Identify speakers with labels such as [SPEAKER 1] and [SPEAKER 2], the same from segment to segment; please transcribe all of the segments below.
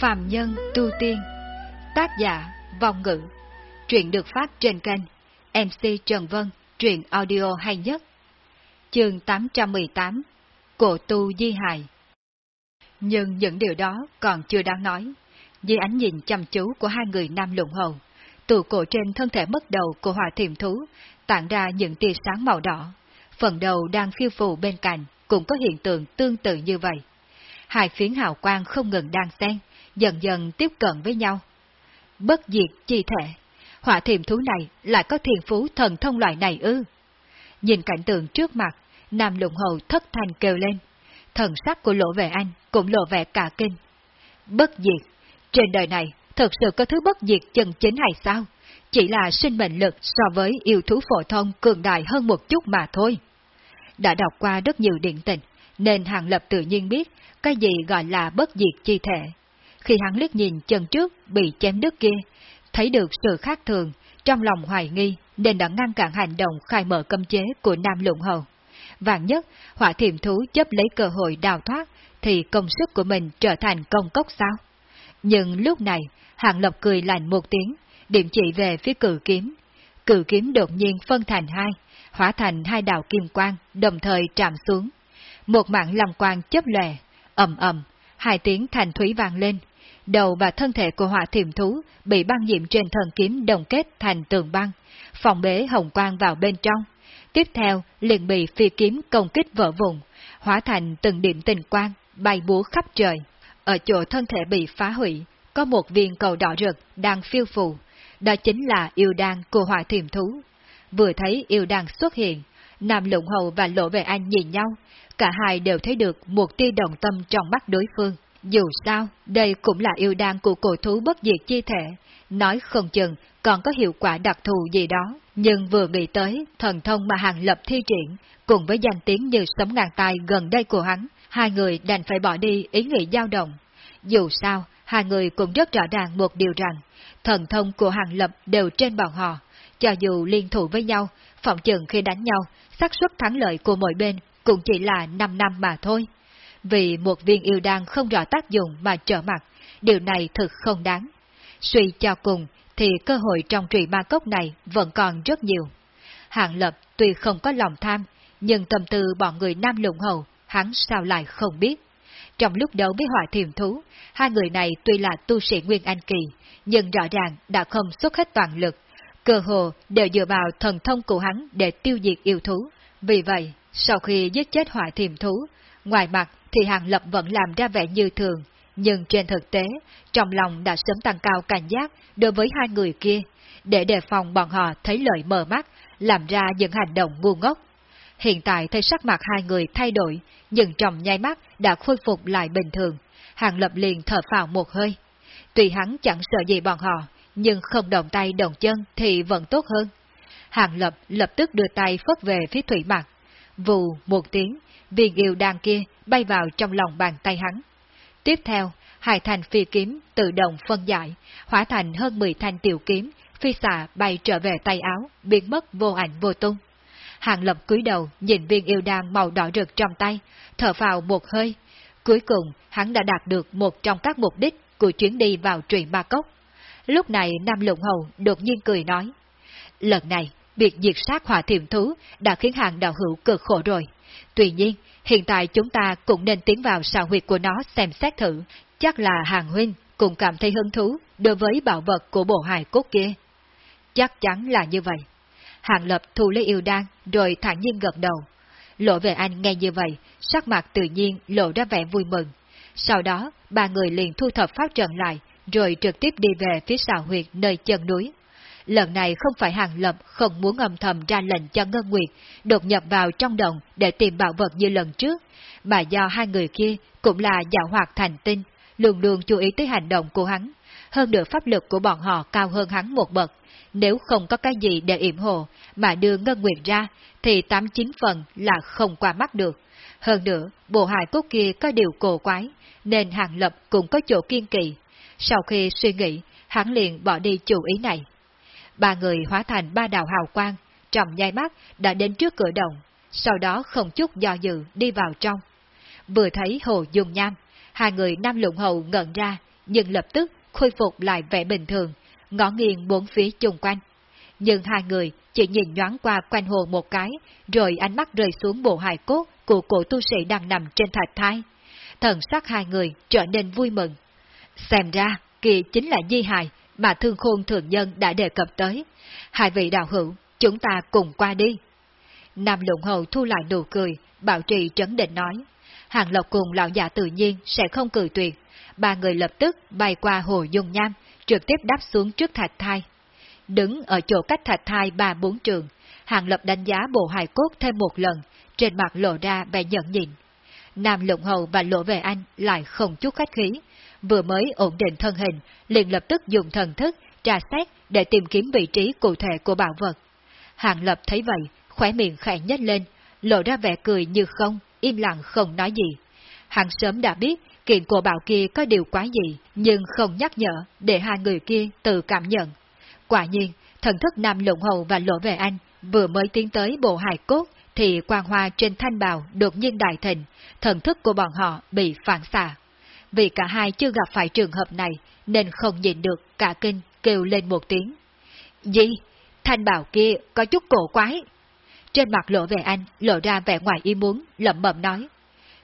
[SPEAKER 1] Phạm Nhân Tu Tiên Tác giả Vong Ngữ Truyện được phát trên kênh MC Trần Vân Truyện audio hay nhất Chương 818 Cổ Tu Di Hài Nhưng những điều đó còn chưa đáng nói. Di ánh nhìn chăm chú của hai người nam lụng hầu, tụ cổ trên thân thể mất đầu của hỏa thiềm thú, tản ra những tia sáng màu đỏ. Phần đầu đang phiêu phù bên cạnh cũng có hiện tượng tương tự như vậy. Hai phiến hào quang không ngừng đang xen, dần dần tiếp cận với nhau. Bất diệt chi thể, hỏa thiềm thú này lại có thiền phú thần thông loại này ư. Nhìn cảnh tượng trước mặt, Nam Lụng Hầu thất thành kêu lên. Thần sắc của Lỗ Vệ Anh cũng lộ vẻ cả kinh. Bất diệt, trên đời này thật sự có thứ bất diệt chân chính hay sao? Chỉ là sinh mệnh lực so với yêu thú phổ thông cường đại hơn một chút mà thôi. Đã đọc qua rất nhiều điện tịch, nên Hàng Lập tự nhiên biết cái gì gọi là bất diệt chi thể. Khi hắn liếc nhìn chân trước bị chém đứt kia, thấy được sự khác thường, trong lòng hoài nghi nên đã ngăn cản hành động khai mở cấm chế của Nam Lũng Hầu. Vạn nhất, hỏa thiểm thú chấp lấy cơ hội đào thoát, thì công sức của mình trở thành công cốc sao? Nhưng lúc này, Hàng Lập cười lạnh một tiếng, điểm chỉ về phía cử kiếm. Cử kiếm đột nhiên phân thành hai, hóa thành hai đạo kim quang, đồng thời trạm xuống. Một mạng lòng quang chấp lòe, ầm ầm, hai tiếng thành thủy vang lên. Đầu và thân thể của hỏa thiểm thú bị băng nhiễm trên thần kiếm đồng kết thành tường băng, phòng bế hồng quang vào bên trong. Tiếp theo, liền bị phi kiếm công kích vỡ vùng, hóa thành từng điểm tình quang, bay búa khắp trời. Ở chỗ thân thể bị phá hủy, có một viên cầu đỏ rực đang phiêu phù, đó chính là yêu đan của hỏa thiểm thú. Vừa thấy yêu đan xuất hiện, Nam Lũng Hầu và Lộ Vệ Anh nhìn nhau, cả hai đều thấy được một tia đồng tâm trong mắt đối phương. Dù sao, đây cũng là yêu đan của cổ thú bất diệt chi thể, nói không chừng còn có hiệu quả đặc thù gì đó. Nhưng vừa nghĩ tới thần thông mà Hàng Lập thi triển, cùng với danh tiếng như sấm ngàn tai gần đây của hắn, hai người đành phải bỏ đi ý nghĩ dao động. Dù sao, hai người cũng rất rõ ràng một điều rằng, thần thông của Hàng Lập đều trên bọn họ, cho dù liên thủ với nhau, phòng chừng khi đánh nhau, xác suất thắng lợi của mỗi bên cũng chỉ là 5 năm mà thôi. Vì một viên yêu đan không rõ tác dụng mà trở mặt, điều này thực không đáng. Suy cho cùng, thì cơ hội trong trụy ma cốc này vẫn còn rất nhiều. Hạng Lập tuy không có lòng tham, nhưng tâm tư bọn người nam lũng hầu, hắn sao lại không biết. Trong lúc đấu với hỏa thiềm thú, hai người này tuy là tu sĩ Nguyên Anh Kỳ, nhưng rõ ràng đã không xuất hết toàn lực, cơ hồ đều dựa vào thần thông của hắn để tiêu diệt yêu thú. Vì vậy, sau khi giết chết hỏa thiềm thú, ngoài mặt thì Hàng Lập vẫn làm ra vẻ như thường, nhưng trên thực tế, trong lòng đã sớm tăng cao cảnh giác đối với hai người kia, để đề phòng bọn họ thấy lợi mờ mắt, làm ra những hành động ngu ngốc. Hiện tại thấy sắc mặt hai người thay đổi, nhưng trong nháy mắt đã khôi phục lại bình thường. Hàng Lập liền thở phào một hơi. Tuy hắn chẳng sợ gì bọn họ, nhưng không động tay động chân thì vẫn tốt hơn. Hàng Lập lập tức đưa tay phất về phía thủy mặt. Vù một tiếng, viên yêu đàn kia bay vào trong lòng bàn tay hắn. Tiếp theo, hai thành phi kiếm tự động phân giải, hóa thành hơn 10 thanh tiểu kiếm, phi xạ bay trở về tay áo, biến mất vô ảnh vô tung. Hàng lập cúi đầu nhìn viên yêu đan màu đỏ rực trong tay, thở vào một hơi. Cuối cùng, hắn đã đạt được một trong các mục đích của chuyến đi vào truyện ba cốc. Lúc này Nam Lũng Hầu đột nhiên cười nói. Lần này, việc diệt sát hỏa thiểm thú đã khiến hàng đạo hữu cực khổ rồi. Tuy nhiên, hiện tại chúng ta cũng nên tiến vào sao huyệt của nó xem xét thử. Chắc là hàng huynh cũng cảm thấy hứng thú đối với bảo vật của bộ hài cốt kia. Chắc chắn là như vậy. Hàng lập thu lấy yêu đan, rồi thản nhiên gật đầu. Lộ về anh nghe như vậy, sắc mặt tự nhiên lộ ra vẻ vui mừng. Sau đó, ba người liền thu thập pháp trận lại, rồi trực tiếp đi về phía xào huyệt nơi chân núi. Lần này không phải Hàng Lập không muốn âm thầm ra lệnh cho Ngân Nguyệt đột nhập vào trong đồng để tìm bảo vật như lần trước, mà do hai người kia cũng là dạo hoạt thành tinh, luôn luôn chú ý tới hành động của hắn. Hơn nữa pháp lực của bọn họ cao hơn hắn một bậc, nếu không có cái gì để yểm hộ mà đưa Ngân Nguyệt ra, thì tám chín phần là không qua mắt được. Hơn nữa, bộ hài cốt kia có điều cổ quái, nên Hàng Lập cũng có chỗ kiên kỵ Sau khi suy nghĩ, hắn liền bỏ đi chủ ý này. Ba người hóa thành ba đạo hào quang, trong nhai mắt đã đến trước cửa động, sau đó không chút do dự đi vào trong. Vừa thấy hồ dùng nham, hai người nam lụng hậu ngẩn ra, nhưng lập tức khôi phục lại vẻ bình thường, ngó nghiêng bốn phía chung quanh. Nhưng hai người chỉ nhìn nhoáng qua quanh hồ một cái, rồi ánh mắt rơi xuống bộ hài cốt của cổ tu sĩ đang nằm trên thạch thai. Thần sắc hai người trở nên vui mừng. Xem ra, kỳ chính là di hài mà thương khôn thường nhân đã đề cập tới. Hai vị đạo hữu, chúng ta cùng qua đi. Nam lụng hầu thu lại nụ cười, bảo trì trấn định nói. Hàng Lộc cùng lão già tự nhiên sẽ không cười tuyệt. Ba người lập tức bay qua hồ dung nham, trực tiếp đáp xuống trước thạch thai. Đứng ở chỗ cách thạch thai ba bốn trường, Hàng Lập đánh giá bộ hài cốt thêm một lần, trên mặt lộ ra vẻ nhận nhịn. Nam Lụng Hầu và Lộ Về Anh lại không chút khách khí, vừa mới ổn định thân hình, liền lập tức dùng thần thức tra xét để tìm kiếm vị trí cụ thể của bảo vật. Hàng Lập thấy vậy, khóe miệng khẽ nhếch lên, lộ ra vẻ cười như không, im lặng không nói gì. Hàng sớm đã biết kiện của bảo kia có điều quá gì, nhưng không nhắc nhở để hai người kia tự cảm nhận. Quả nhiên, thần thức Nam Lụng Hầu và Lộ Về Anh vừa mới tiến tới bộ hài cốt thì quang hoa trên thanh bào đột nhiên đại thịnh, thần thức của bọn họ bị phản xạ. Vì cả hai chưa gặp phải trường hợp này, nên không nhìn được cả kinh kêu lên một tiếng. Gì? Thanh bào kia có chút cổ quái. Trên mặt lộ về anh, lộ ra vẻ ngoài ý muốn, lẩm bẩm nói.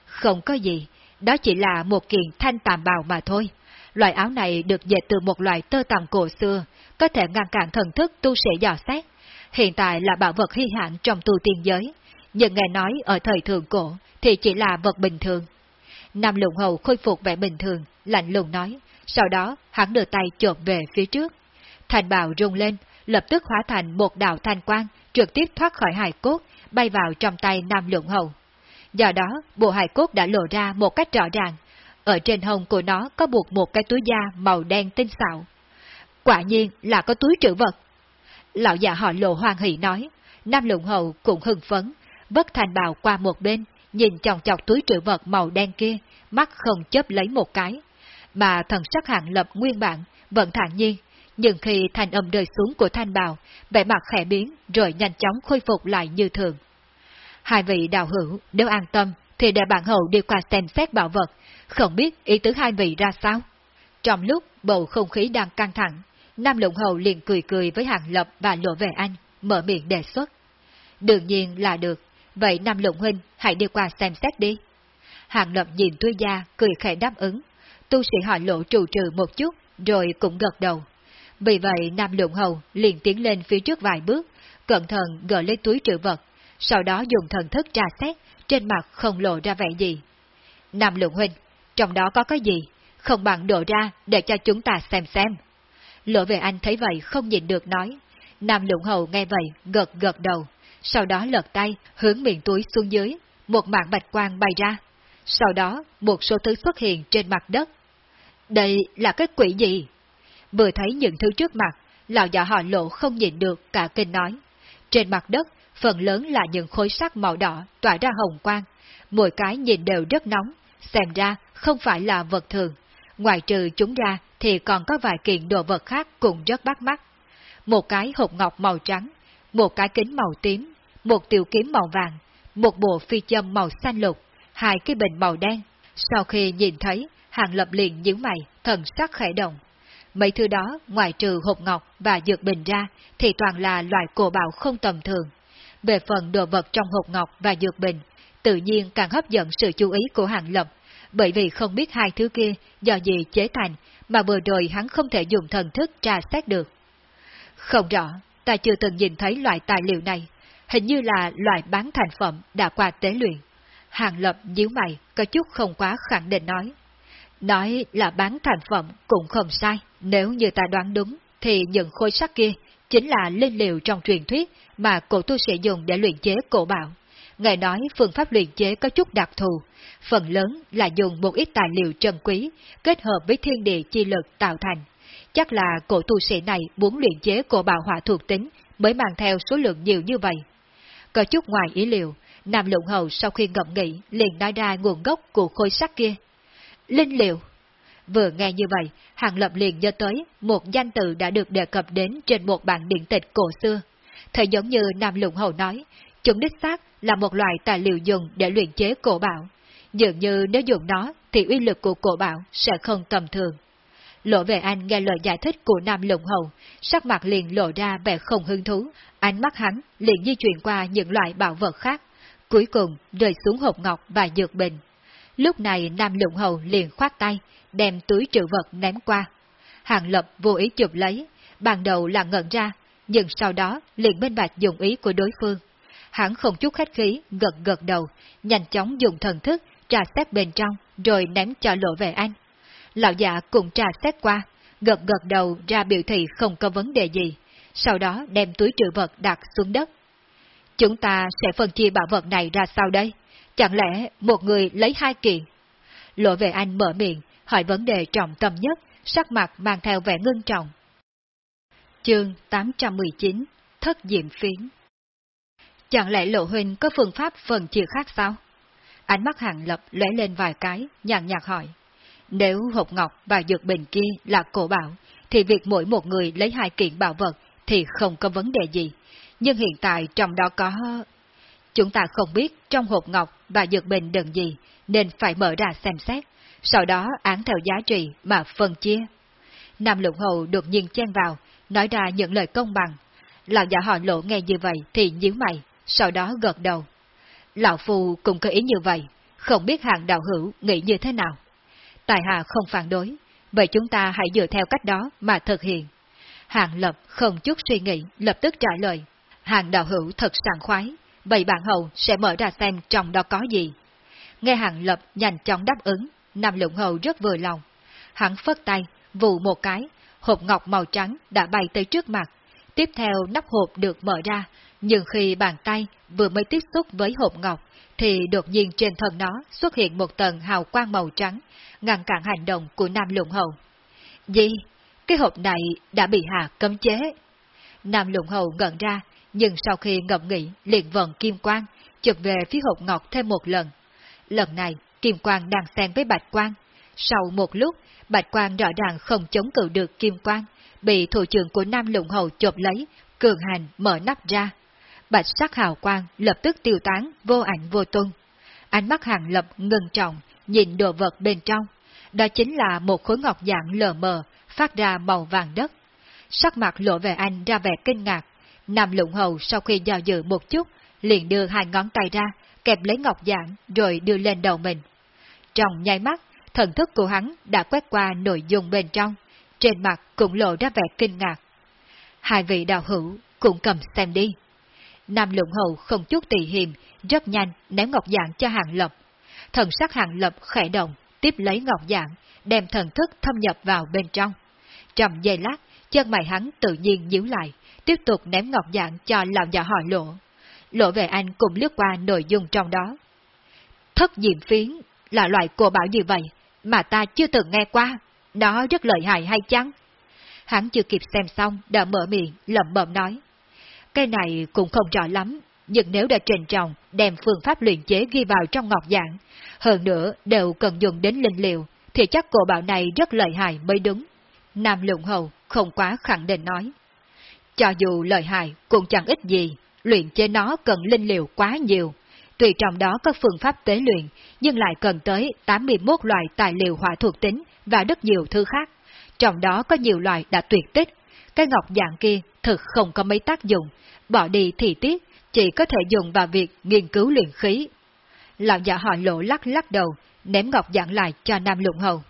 [SPEAKER 1] Không có gì, đó chỉ là một kiện thanh tàm bào mà thôi. Loại áo này được dệt từ một loại tơ tằm cổ xưa, có thể ngăn cản thần thức tu sĩ dò xét. Hiện tại là bảo vật hy hạn trong tu tiên giới, nhưng nghe nói ở thời thượng cổ thì chỉ là vật bình thường. Nam lụng hầu khôi phục vẻ bình thường, lạnh lùng nói, sau đó hắn đưa tay chộp về phía trước. Thành bào rung lên, lập tức hóa thành một đạo thanh quang, trực tiếp thoát khỏi hài cốt, bay vào trong tay Nam lụng hầu. Do đó, bộ hài cốt đã lộ ra một cách rõ ràng. Ở trên hông của nó có buộc một cái túi da màu đen tinh xạo. Quả nhiên là có túi trữ vật. Lão già họ lộ hoan hỷ nói, Nam lụng hầu cũng hưng phấn, vất thành bào qua một bên, nhìn chòng chọc túi trữ vật màu đen kia, mắt không chớp lấy một cái. Mà thần sắc hạng lập nguyên bản, vẫn thản nhiên, nhưng khi thanh âm rơi xuống của thanh bào, vẻ mặt khẽ biến rồi nhanh chóng khôi phục lại như thường. Hai vị đạo hữu, nếu an tâm, thì để bạn hậu đi qua xem xét bảo vật, không biết ý tứ hai vị ra sao. Trong lúc bầu không khí đang căng thẳng, Nam Lũng Hầu liền cười cười với Hàng Lập và Lộ Về Anh, mở miệng đề xuất. Đương nhiên là được, vậy Nam Lộng Huynh hãy đi qua xem xét đi. Hàng Lập nhìn Tuy Gia cười khẽ đáp ứng, tu sĩ họ lộ trù trừ một chút, rồi cũng gật đầu. Vì vậy Nam Lộng Hầu liền tiến lên phía trước vài bước, cẩn thận gỡ lấy túi trữ vật, sau đó dùng thần thức tra xét, trên mặt không lộ ra vẻ gì. Nam Lộng Huynh, trong đó có cái gì? Không bằng đổ ra để cho chúng ta xem xem. Lộ về anh thấy vậy không nhìn được nói. Nam Lũng Hầu nghe vậy, gật gật đầu, sau đó lật tay, hướng miệng túi xuống dưới, một mạng bạch quang bay ra. Sau đó, một số thứ xuất hiện trên mặt đất. Đây là cái quỷ gì? Vừa thấy những thứ trước mặt, lão già họ lộ không nhìn được cả kinh nói. Trên mặt đất, phần lớn là những khối sắt màu đỏ tỏa ra hồng quang, mỗi cái nhìn đều rất nóng, xem ra không phải là vật thường. Ngoài trừ chúng ra thì còn có vài kiện đồ vật khác cũng rất bắt mắt. Một cái hộp ngọc màu trắng, một cái kính màu tím, một tiểu kiếm màu vàng, một bộ phi châm màu xanh lục, hai cái bình màu đen. Sau khi nhìn thấy, hàng lập liền nhíu mày, thần sắc khẽ động. Mấy thứ đó, ngoài trừ hộp ngọc và dược bình ra, thì toàn là loại cổ bảo không tầm thường. Về phần đồ vật trong hộp ngọc và dược bình, tự nhiên càng hấp dẫn sự chú ý của hàng lập, bởi vì không biết hai thứ kia do gì chế thành, mà vừa rồi hắn không thể dùng thần thức tra xét được. Không rõ, ta chưa từng nhìn thấy loại tài liệu này, hình như là loại bán thành phẩm đã qua tế luyện. Hàng Lập nhíu mày, có chút không quá khẳng định nói. Nói là bán thành phẩm cũng không sai, nếu như ta đoán đúng, thì những khối sắt kia chính là linh liệu trong truyền thuyết mà cổ tu sĩ dùng để luyện chế cổ bảo. Ngài nói phương pháp luyện chế có chút đặc thù, phần lớn là dùng một ít tài liệu trân quý, kết hợp với thiên địa chi lực tạo thành. Chắc là cổ tu sĩ này muốn luyện chế cổ bảo hỏa thuộc tính mới mang theo số lượng nhiều như vậy. Có chút ngoài ý liệu, Nam Lụng Hầu sau khi ngậm nghĩ liền nói ra nguồn gốc của khối sắt kia. Linh liệu! Vừa nghe như vậy, Hàng Lập liền nhớ tới một danh từ đã được đề cập đến trên một bản điện tịch cổ xưa. Thời giống như Nam Lũng Hầu nói, chúng đích xác là một loại tài liệu dùng để luyện chế cổ bảo. Dường như nếu dùng nó thì uy lực của cổ bảo sẽ không tầm thường. Lộ về anh nghe lời giải thích của Nam lộng Hầu, sắc mặt liền lộ ra vẻ không hứng thú, ánh mắt hắn liền di chuyển qua những loại bảo vật khác, cuối cùng rơi xuống hộp ngọc và dược bình. Lúc này Nam lộng Hầu liền khoát tay, đem túi trữ vật ném qua. Hàng Lập vô ý chụp lấy, ban đầu là ngẩn ra, nhưng sau đó liền minh bạch dùng ý của đối phương. Hắn không chút khách khí, gật gật đầu, nhanh chóng dùng thần thức, trà xét bên trong, rồi ném cho lộ về anh. Lão già cũng trà xét qua, gật gật đầu ra biểu thị không có vấn đề gì, sau đó đem túi trữ vật đặt xuống đất. Chúng ta sẽ phân chia bảo vật này ra sao đây? Chẳng lẽ một người lấy hai kiện? Lộ về anh mở miệng, hỏi vấn đề trọng tâm nhất, sắc mặt mang theo vẻ ngưng trọng. Chương 819 Thất Diệm Phiến Chẳng lẽ Lộ Huynh có phương pháp phần chia khác sao? Ánh mắt hàng lập lóe lên vài cái, nhàn nhạt hỏi. Nếu hộp ngọc và dược bình kia là cổ bảo, thì việc mỗi một người lấy hai kiện bảo vật thì không có vấn đề gì. Nhưng hiện tại trong đó có... Chúng ta không biết trong hộp ngọc và dược bình đựng gì, nên phải mở ra xem xét, sau đó án theo giá trị mà phân chia. Nam Lục Hầu đột nhiên chen vào, nói ra những lời công bằng. Lão giả họ lộ nghe như vậy thì nhíu mày, sau đó gật đầu. Lão Phu cũng có ý như vậy, không biết hàng đạo hữu nghĩ như thế nào. Tài hạ không phản đối, vậy chúng ta hãy dựa theo cách đó mà thực hiện. Hạng lập không chút suy nghĩ, lập tức trả lời. Hạng đạo hữu thật sảng khoái, vậy bạn hầu sẽ mở ra xem trong đó có gì. Nghe hạng lập nhanh chóng đáp ứng, Nam Lũng Hầu rất vừa lòng. Hắn phất tay, vụ một cái, hộp ngọc màu trắng đã bay tới trước mặt. Tiếp theo nắp hộp được mở ra, nhưng khi bàn tay vừa mới tiếp xúc với hộp ngọc, thì đột nhiên trên thân nó xuất hiện một tầng hào quang màu trắng, ngăn cản hành động của Nam Lũng Hầu. Gì? Cái hộp này đã bị hạ cấm chế. Nam Lũng Hầu ngẩn ra, nhưng sau khi ngậm nghĩ liền vận kim quang, chụp về phía hộp ngọc thêm một lần. Lần này, kim quang đang xen với bạch quang. Sau một lúc, bạch quang rõ ràng không chống cự được kim quang, bị thủ trưởng của Nam Lũng Hầu chộp lấy, cường hành mở nắp ra. Bạch sắc hào quang lập tức tiêu tán, vô ảnh vô tung. Ánh mắt hàng lập ngừng trọng, nhìn đồ vật bên trong. Đó chính là một khối ngọc dạng lờ mờ, phát ra màu vàng đất. Sắc mặt lộ về anh ra vẻ kinh ngạc. Nam lụng hầu sau khi do dự một chút, liền đưa hai ngón tay ra, kẹp lấy ngọc dạng, rồi đưa lên đầu mình. Trong nháy mắt, thần thức của hắn đã quét qua nội dung bên trong, trên mặt cũng lộ ra vẻ kinh ngạc. Hai vị đạo hữu cũng cầm xem đi. Nam lượng hầu không chút tỳ hiềm, rất nhanh ném ngọc dạng cho hàng lập. Thần sắc hàng lập khẽ động, tiếp lấy ngọc dạng, đem thần thức thâm nhập vào bên trong. Trầm giây lát, chân mày hắn tự nhiên nhíu lại, tiếp tục ném ngọc dạng cho lão già hỏi lộ. Lộ về anh cùng lướt qua nội dung trong đó. Thất diệm phiến là loại cổ bảo như vậy mà ta chưa từng nghe qua, nó rất lợi hại hay chăng? Hắn chưa kịp xem xong đã mở miệng lẩm bẩm nói. Cái này cũng không rõ lắm, nhưng nếu đã trình trọng đem phương pháp luyện chế ghi vào trong ngọc dạng, hơn nữa đều cần dùng đến linh liệu, thì chắc cổ bảo này rất lợi hại mới đúng. Nam Lụng Hầu không quá khẳng định nói. Cho dù lợi hại cũng chẳng ít gì, luyện chế nó cần linh liệu quá nhiều. Tuy trong đó có phương pháp tế luyện, nhưng lại cần tới 81 loại tài liệu hỏa thuộc tính và rất nhiều thứ khác. Trong đó có nhiều loại đã tuyệt tích. Cái ngọc dạng kia thực không có mấy tác dụng, bỏ đi thì tiếc, chỉ có thể dùng vào việc nghiên cứu luyện khí. Lão giả họ lộ lắc lắc đầu, ném ngọc dạng lại cho Nam Lũng Hầu.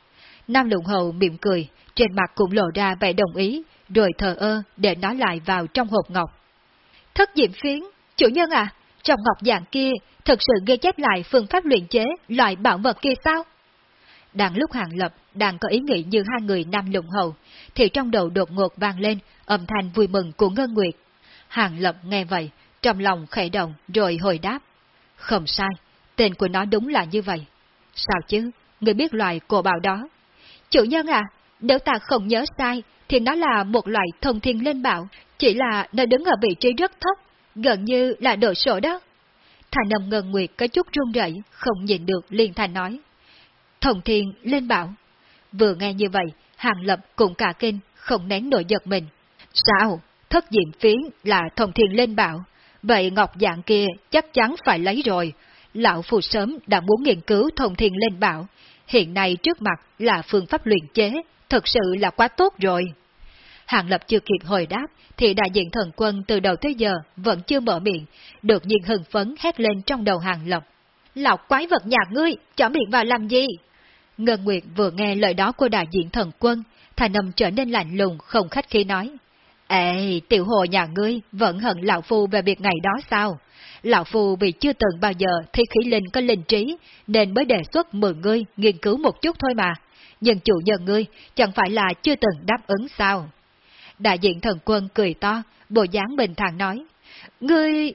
[SPEAKER 1] Nam Lũng Hầu mỉm cười, trên mặt cũng lộ ra vẻ đồng ý, rồi thờ ơ để nó lại vào trong hộp ngọc. Thất diệm phiến, chủ nhân à, trong ngọc dạng kia thực sự ghi chép lại phương pháp luyện chế loại bảo vật kia sao? Đang lúc Hàng Lập đang có ý nghĩ như hai người Nam Lũng Hầu, thì trong đầu đột ngột vang lên âm thanh vui mừng của Ngân Nguyệt. Hàng Lập nghe vậy, trong lòng khẽ động rồi hồi đáp. Không sai, tên của nó đúng là như vậy. Sao chứ, người biết loài cổ bào đó. Chủ nhân à, nếu ta không nhớ sai, thì nó là một loại thông thiên lên bảo, chỉ là nó đứng ở vị trí rất thấp, gần như là độ sổ đó. Thành âm ngân nguyệt có chút run rẩy, không nhìn được liền thành nói. Thông thiên lên bảo. Vừa nghe như vậy, hàng lập cũng cả kinh, không nén nổi giật mình. Sao? Thất diện phiến là thông thiên lên bảo. Vậy ngọc dạng kia chắc chắn phải lấy rồi, Lão Phù sớm đã muốn nghiên cứu thông thiên lên bảo, hiện nay trước mặt là phương pháp luyện chế, thật sự là quá tốt rồi. Hàng Lập chưa kịp hồi đáp, thì đại diện thần quân từ đầu tới giờ vẫn chưa mở miệng, đột nhiên hưng phấn hét lên trong đầu Hàng Lập. Lão quái vật nhà ngươi, chỏ miệng vào làm gì? Ngân Nguyệt vừa nghe lời đó của đại diện thần quân, thành âm trở nên lạnh lùng, không khách khi nói. Ê, tiểu hồ nhà ngươi vẫn hận lão phu về việc ngày đó sao? Lão phu vì chưa từng bao giờ thi khí linh có linh trí, nên mới đề xuất mượn ngươi nghiên cứu một chút thôi mà. Nhưng chủ nhân ngươi chẳng phải là chưa từng đáp ứng sao? Đại diện thần quân cười to, bộ dáng bình thản nói. Ngươi...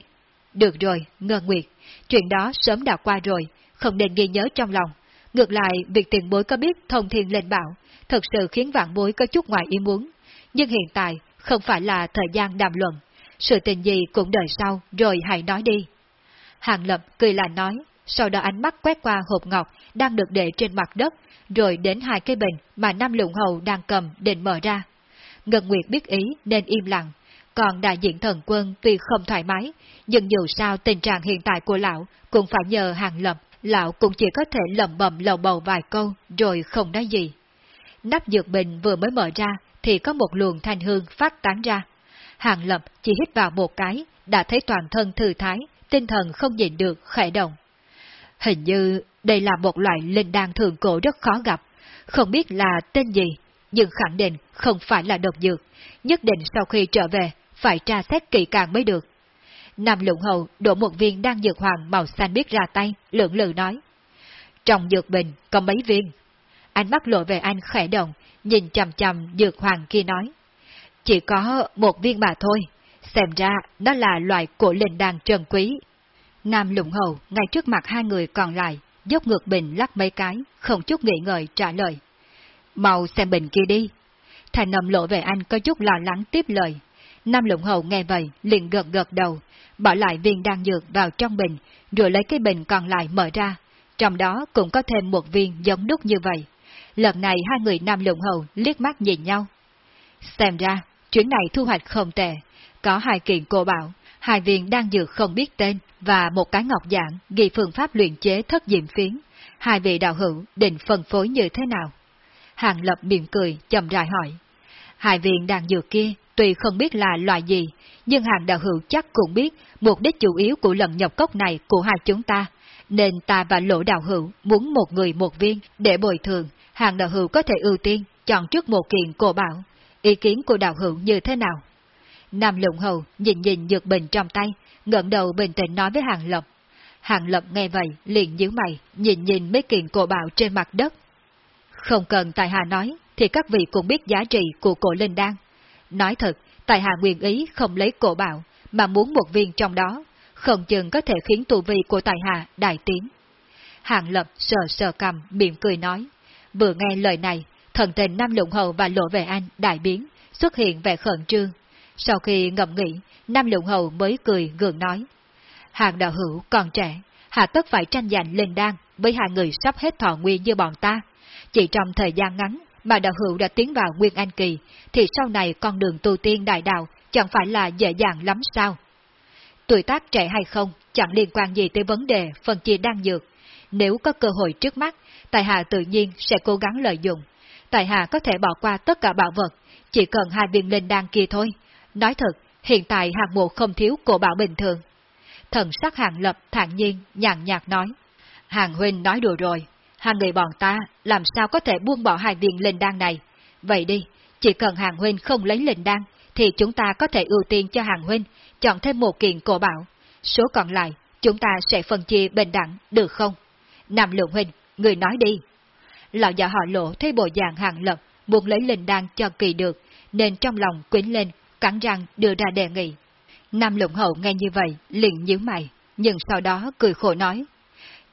[SPEAKER 1] Được rồi, Ngân nguyệt, chuyện đó sớm đã qua rồi, không nên ghi nhớ trong lòng. Ngược lại, việc tiền bối có biết thông thiên lên bảo, thật sự khiến vạn bối có chút ngoài ý muốn. Nhưng hiện tại, không phải là thời gian đàm luận. Sự tình gì cũng đợi sau, rồi hãy nói đi. Hàng Lập cười là nói, sau đó ánh mắt quét qua hộp ngọc đang được để trên mặt đất, rồi đến hai cái bình mà Nam Lũng Hầu đang cầm định mở ra. Ngân Nguyệt biết ý nên im lặng, còn đại diện thần quân tuy không thoải mái, nhưng dù sao tình trạng hiện tại của lão cũng phải nhờ Hàng Lập, lão cũng chỉ có thể lầm bầm lầu bầu vài câu rồi không nói gì. Nắp dược bình vừa mới mở ra thì có một luồng thanh hương phát tán ra. Hàng Lập chỉ hít vào một cái, đã thấy toàn thân thư thái, tinh thần không nhìn được, khẽ động. Hình như đây là một loại linh đan thường cổ rất khó gặp, không biết là tên gì, nhưng khẳng định không phải là độc dược, nhất định sau khi trở về phải tra xét kỹ càng mới được. Nam lũng hầu đổ một viên đan dược hoàng màu xanh biết ra tay, lưỡng lự nói. Trong dược bình có mấy viên. Ánh mắt lộ về anh khẽ động, nhìn chầm chầm dược hoàng kia nói. Chỉ có một viên mà thôi, xem ra đó là loại cổ linh đan trân quý. Nam lũng hầu ngay trước mặt hai người còn lại, dốc ngược bình lắc mấy cái, không chút nghĩ ngợi trả lời. màu xem bình kia đi. Thành nầm lộ về anh có chút lo lắng tiếp lời. Nam lũng hầu nghe vậy, liền gật gật đầu, bỏ lại viên đan dược vào trong bình, rồi lấy cái bình còn lại mở ra. Trong đó cũng có thêm một viên giống đúc như vậy. Lần này hai người Nam lũng hầu liếc mắt nhìn nhau. Xem ra, chuyến này thu hoạch không tệ, có hai kiện cổ bảo, hai viên đan dược không biết tên và một cái ngọc giảng ghi phương pháp luyện chế thất diệm phiến. Hai vị đạo hữu định phân phối như thế nào? Hàng Lập mỉm cười, chậm rãi hỏi. Hai viên đan dược kia, tuy không biết là loại gì, nhưng hàng đạo hữu chắc cũng biết mục đích chủ yếu của lần nhập cốc này của hai chúng ta, nên ta và lỗ đạo hữu muốn một người một viên để bồi thường, hàng đạo hữu có thể ưu tiên chọn trước một kiện cổ bảo. Ý kiến của đạo hữu như thế nào? Nam lụng hầu nhìn nhìn dược bình trong tay, ngẩng đầu bình tĩnh nói với hàng lập. Hàng lập nghe vậy, liền nhíu mày, nhìn nhìn mấy kiện cổ bảo trên mặt đất. Không cần Tài Hà nói, thì các vị cũng biết giá trị của cổ linh đan. Nói thật, Tài hạ nguyện ý không lấy cổ bảo, mà muốn một viên trong đó, không chừng có thể khiến tu vi của Tài hạ đại tiến. Hàng Lập sờ sờ cầm, miệng cười nói. Vừa nghe lời này, thần tình Nam Lũng Hầu và Lộ Vệ Anh đại biến, xuất hiện vẻ khẩn trương. Sau khi ngậm nghĩ, Nam Lũng Hầu mới cười gượng nói. Hàng đạo hữu còn trẻ, hạ tất phải tranh giành lên đan với hai người sắp hết thọ nguyên như bọn ta. Chỉ trong thời gian ngắn mà đạo hữu đã tiến vào Nguyên Anh Kỳ, thì sau này con đường tu tiên đại đạo chẳng phải là dễ dàng lắm sao? Tuổi tác trẻ hay không chẳng liên quan gì tới vấn đề phần chia đang dược. Nếu có cơ hội trước mắt, Tài Hà tự nhiên sẽ cố gắng lợi dụng. Tài Hà có thể bỏ qua tất cả bảo vật, chỉ cần hai viên linh đan kia thôi. Nói thật, hiện tại hạng mộ không thiếu cổ bảo bình thường. Thần sắc hạng lập thản nhiên, nhàn nhạt nói. Hàng huynh nói đùa rồi, Hai người bọn ta làm sao có thể buông bỏ hai viên linh đan này. Vậy đi, chỉ cần hàng huynh không lấy linh đan, thì chúng ta có thể ưu tiên cho hàng huynh, chọn thêm một kiện cổ bảo. Số còn lại, chúng ta sẽ phân chia bình đẳng, được không? Nam lượng huynh, người nói đi. Lão già họ lộ thấy bộ dạng hàng lập, muốn lấy linh đan cho kỳ được, nên trong lòng quyến lên, cắn răng đưa ra đề nghị. Nam lượng hậu nghe như vậy, liền nhíu mày, nhưng sau đó cười khổ nói.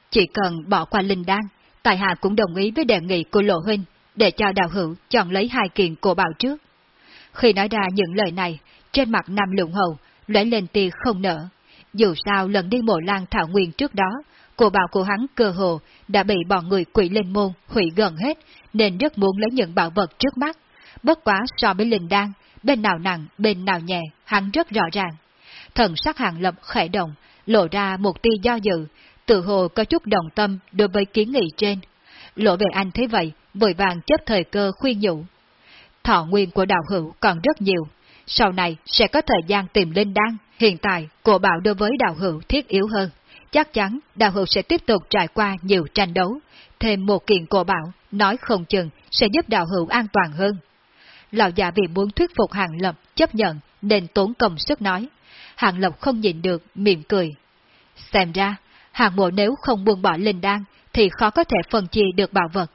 [SPEAKER 1] Chỉ cần bỏ qua linh đan, Tài Hạ cũng đồng ý với đề nghị của Lộ Huynh để cho đào hữu chọn lấy hai kiện cổ bảo trước. Khi nói ra những lời này, trên mặt Nam Lũng Hầu lóe lên tia không nở. Dù sao lần đi mộ lan thảo nguyên trước đó, cổ bảo của hắn cơ hồ đã bị bọn người quỷ lên môn hủy gần hết, nên rất muốn lấy những bảo vật trước mắt. Bất quá so với linh đan, bên nào nặng, bên nào nhẹ, hắn rất rõ ràng. Thần sắc hàng lập khẽ động, lộ ra một tia do dự, tự hồ có chút đồng tâm đối với kiến nghị trên. Lộ về anh thế vậy, vội vàng chấp thời cơ khuyên nhủ. thọ nguyên của đạo hữu còn rất nhiều, sau này sẽ có thời gian tìm linh đan. Hiện tại, cổ bảo đối với đạo hữu thiết yếu hơn. Chắc chắn đạo hữu sẽ tiếp tục trải qua nhiều tranh đấu. Thêm một kiện cổ bảo, nói không chừng sẽ giúp đạo hữu an toàn hơn. Lão già vì muốn thuyết phục Hàng Lập chấp nhận nên tốn công sức nói. Hàng Lập không nhìn được, mỉm cười. Xem ra, Hàng mộ nếu không buông bỏ linh đan thì khó có thể phân chia được bảo vật.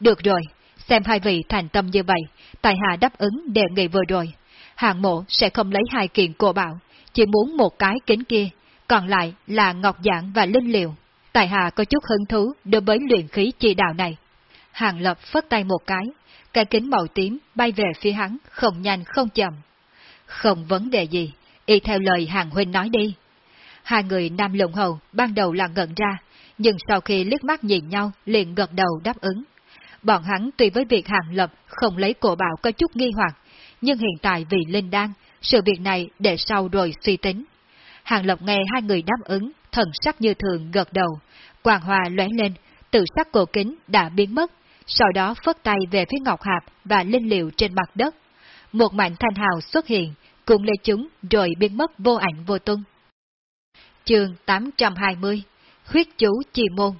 [SPEAKER 1] Được rồi, xem hai vị thành tâm như vậy, tài hạ đáp ứng đề nghị vừa rồi. Hàng mộ sẽ không lấy hai kiện cổ bảo, chỉ muốn một cái kính kia, còn lại là ngọc giảng và linh liệu. Tài hạ có chút hứng thú đối với luyện khí chi đạo này. Hàng lập phất tay một cái, cái kính màu tím bay về phía hắn, không nhanh không chậm. Không vấn đề gì, y theo lời hàng huynh nói đi. Hai người nam lộng hầu ban đầu là ngẩn ra, nhưng sau khi liếc mắt nhìn nhau liền gật đầu đáp ứng. Bọn hắn tuy với việc hàng lập không lấy cổ bảo có chút nghi hoặc, nhưng hiện tại vì Linh Đan, sự việc này để sau rồi suy tính. Hàng Lộc nghe hai người đáp ứng, thần sắc như thường gật đầu, quàng hòa lóe lên, tự sắc cổ kính đã biến mất, sau đó phất tay về phía Ngọc Hạp và linh liệu trên mặt đất. Một mảnh thanh hào xuất hiện, cùng lấy chúng rồi biến mất vô ảnh vô tung. Chương 820 Huyết chú chi môn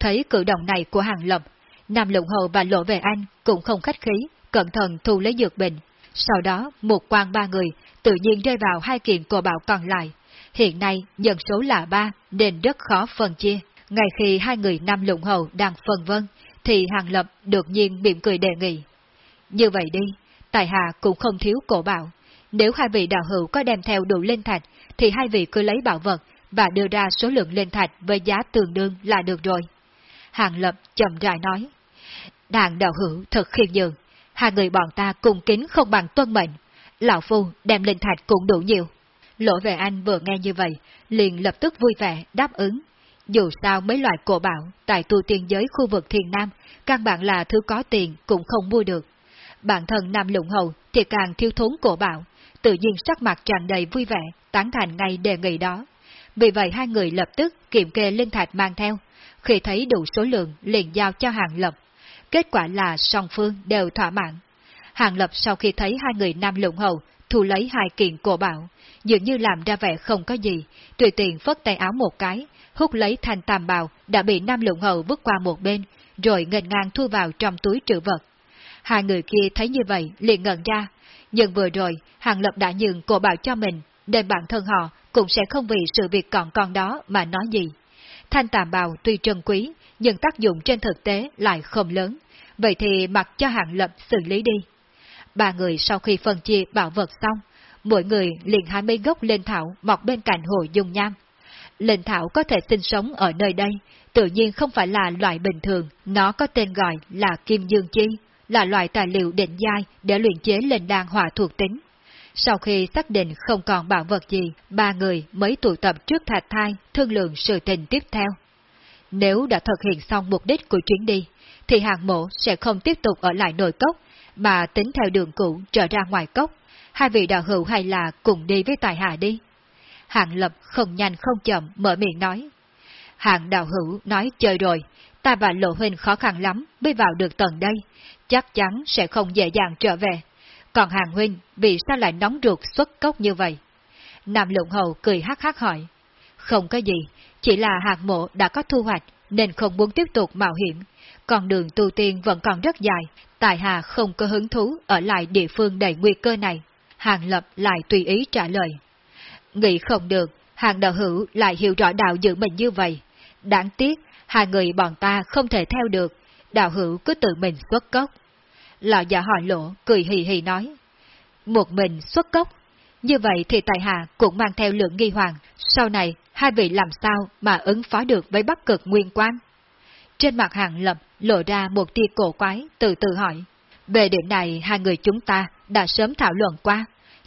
[SPEAKER 1] Thấy cử động này của Hàng Lập, Nam Lụng Hầu và Lộ Về Anh cũng không khách khí, cẩn thận thu lấy dược bình. Sau đó, một quan ba người tự nhiên rơi vào hai kiện cổ bảo còn lại. Hiện nay, dân số là ba, nên rất khó phân chia. Ngay khi hai người Nam Lụng Hầu đang phân vân, thì Hàng Lập đột nhiên mỉm cười đề nghị. Như vậy đi, Tài Hạ cũng không thiếu cổ bảo. Nếu hai vị đạo hữu có đem theo đủ linh thạch, thì hai vị cứ lấy bảo vật và đưa ra số lượng linh thạch với giá tương đương là được rồi. Hàng Lập chậm rãi nói. Đàn đạo hữu thật khiêm nhường, hai người bọn ta cùng kính không bằng tuân mệnh. Lão Phu đem linh thạch cũng đủ nhiều. Lỗi về anh vừa nghe như vậy, liền lập tức vui vẻ, đáp ứng. Dù sao mấy loại cổ bảo tại tu tiên giới khu vực thiền nam, căn bản là thứ có tiền cũng không mua được. Bản thân Nam Lũng Hầu thì càng thiếu thốn cổ bảo, tự nhiên sắc mặt tràn đầy vui vẻ, tán thành ngay đề nghị đó. Vì vậy hai người lập tức kiểm kê linh thạch mang theo, khi thấy đủ số lượng liền giao cho hàng lập. Kết quả là song phương đều thỏa mãn. Hàng lập sau khi thấy hai người nam lũng hầu thu lấy hai kiện cổ bảo, dường như làm ra vẻ không có gì, tùy tiện phất tay áo một cái, hút lấy thanh tam bào đã bị nam lũng hầu vứt qua một bên, rồi ngần ngang thu vào trong túi trữ vật. Hai người kia thấy như vậy liền ngẩn ra, nhưng vừa rồi Hàng Lập đã nhường cổ bảo cho mình, nên bản thân họ cũng sẽ không vì sự việc còn con đó mà nói gì. Thanh tàm bào tuy trân quý, nhưng tác dụng trên thực tế lại không lớn, vậy thì mặc cho Hàng Lập xử lý đi. Ba người sau khi phân chia bảo vật xong, mỗi người liền hai mấy gốc lên thảo mọc bên cạnh hồ dung nham. Lên thảo có thể sinh sống ở nơi đây, tự nhiên không phải là loại bình thường, nó có tên gọi là kim dương chi, là loại tài liệu định giai để luyện chế lên đan hỏa thuộc tính. Sau khi xác định không còn bảo vật gì, ba người mới tụ tập trước thạch thai thương lượng sự tình tiếp theo. Nếu đã thực hiện xong mục đích của chuyến đi, thì hàng mộ sẽ không tiếp tục ở lại nội cốc, mà tính theo đường cũ trở ra ngoài cốc. Hai vị đạo hữu hay là cùng đi với tài hạ đi. Hạng lập không nhanh không chậm mở miệng nói. Hạng đạo hữu nói chơi rồi, ta và lộ huynh khó khăn lắm mới vào được tầng đây, chắc chắn sẽ không dễ dàng trở về. Còn hàng huynh, vì sao lại nóng ruột xuất cốc như vậy? Nam lụng hầu cười hắc hắc hỏi. Không có gì, chỉ là hạng mộ đã có thu hoạch nên không muốn tiếp tục mạo hiểm. Còn đường tu tiên vẫn còn rất dài, tài hà không có hứng thú ở lại địa phương đầy nguy cơ này. Hàng lập lại tùy ý trả lời. Nghĩ không được, hàng đạo hữu lại hiểu rõ đạo giữ mình như vậy. Đáng tiếc, hai người bọn ta không thể theo được, đạo hữu cứ tự mình xuất cốc. Lão già hỏi lỗ, cười hì hì nói. Một mình xuất cốc, như vậy thì tại hạ cũng mang theo lượng nghi hoàng, sau này hai vị làm sao mà ứng phó được với bắc cực nguyên quan? Trên mặt hàng lập lộ ra một tia cổ quái, từ từ hỏi. Về điểm này hai người chúng ta đã sớm thảo luận qua,